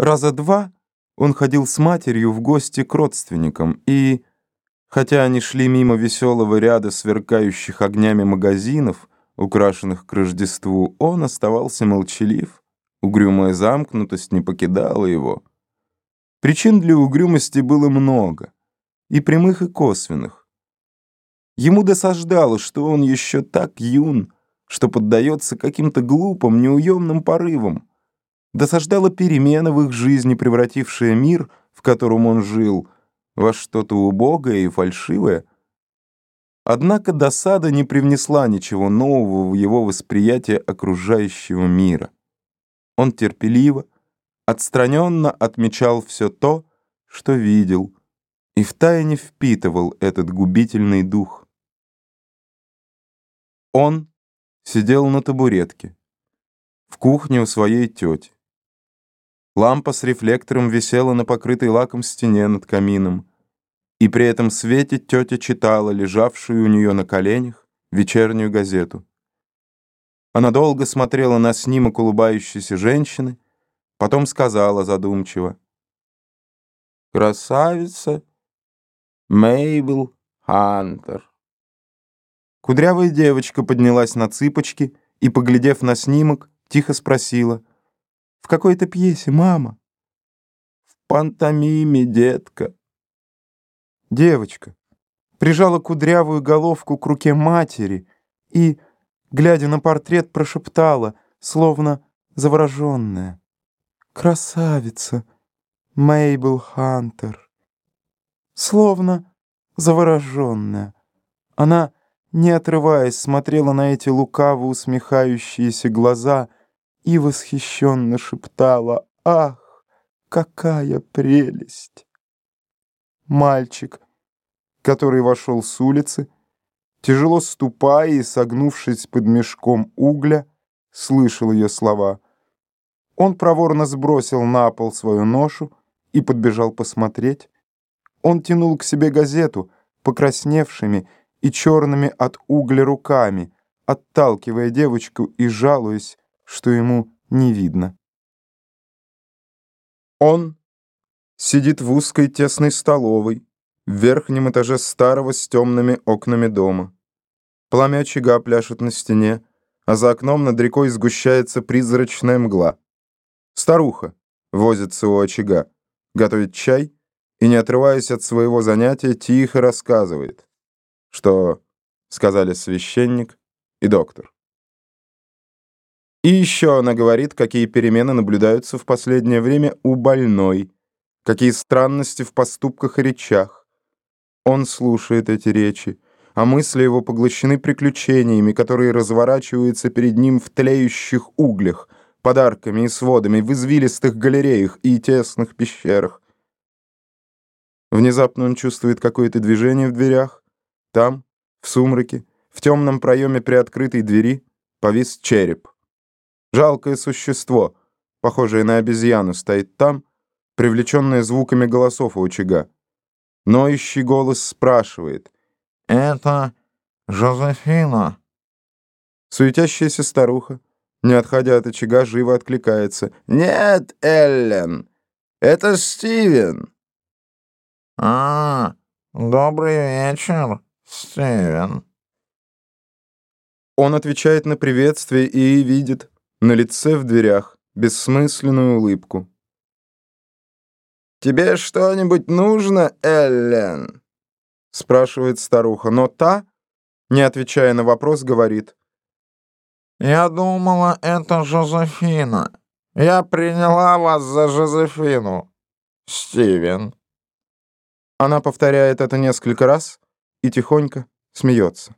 Раза два он ходил с матерью в гости к родственникам, и, хотя они шли мимо веселого ряда сверкающих огнями магазинов, украшенных к Рождеству, он оставался молчалив. Угрюмая замкнутость не покидала его. Причин для угрюмости было много, и прямых, и косвенных. Ему досаждало, что он еще так юн, что поддается каким-то глупым, неуемным порывам. Досаждала перемена в их жизни, превратившая мир, в котором он жил, во что-то убогое и фальшивое. Однако досада не привнесла ничего нового в его восприятие окружающего мира. Он терпеливо, отстраненно отмечал все то, что видел, и втайне впитывал этот губительный дух. Он сидел на табуретке в кухне у своей тети. Лампа с рефлектором висела на покрытой лаком стене над камином, и при этом свете тетя читала лежавшую у нее на коленях вечернюю газету. Она долго смотрела на снимок улыбающейся женщины, потом сказала задумчиво. «Красавица Мейбл Хантер». Кудрявая девочка поднялась на цыпочки и, поглядев на снимок, тихо спросила — в какой-то пьесе, мама. В пантомиме, детка. Девочка прижала кудрявую головку к руке матери и, глядя на портрет, прошептала, словно завороженная. «Красавица, Мейбл Хантер». Словно завороженная. Она, не отрываясь, смотрела на эти лукаво усмехающиеся глаза — и восхищенно шептала «Ах, какая прелесть!» Мальчик, который вошел с улицы, тяжело ступая и согнувшись под мешком угля, слышал ее слова. Он проворно сбросил на пол свою ношу и подбежал посмотреть. Он тянул к себе газету, покрасневшими и черными от угля руками, отталкивая девочку и жалуясь, что ему не видно. Он сидит в узкой тесной столовой, в верхнем этаже старого с темными окнами дома. Пламя очага пляшет на стене, а за окном над рекой сгущается призрачная мгла. Старуха возится у очага, готовит чай и, не отрываясь от своего занятия, тихо рассказывает, что сказали священник и доктор. И еще она говорит, какие перемены наблюдаются в последнее время у больной, какие странности в поступках и речах. Он слушает эти речи, а мысли его поглощены приключениями, которые разворачиваются перед ним в тлеющих углях, подарками и сводами, в извилистых галереях и тесных пещерах. Внезапно он чувствует какое-то движение в дверях. Там, в сумраке, в темном проеме приоткрытой двери, повис череп. Жалкое существо, похожее на обезьяну, стоит там, привлеченное звуками голосов у очага. Ноющий голос спрашивает. «Это Жозефина?» Суетящаяся старуха, не отходя от очага, живо откликается. «Нет, Эллен, это Стивен». «А, добрый вечер, Стивен». Он отвечает на приветствие и видит, на лице в дверях бессмысленную улыбку. «Тебе что-нибудь нужно, Эллен?» спрашивает старуха, но та, не отвечая на вопрос, говорит. «Я думала, это Жозефина. Я приняла вас за Жозефину, Стивен». Она повторяет это несколько раз и тихонько смеется.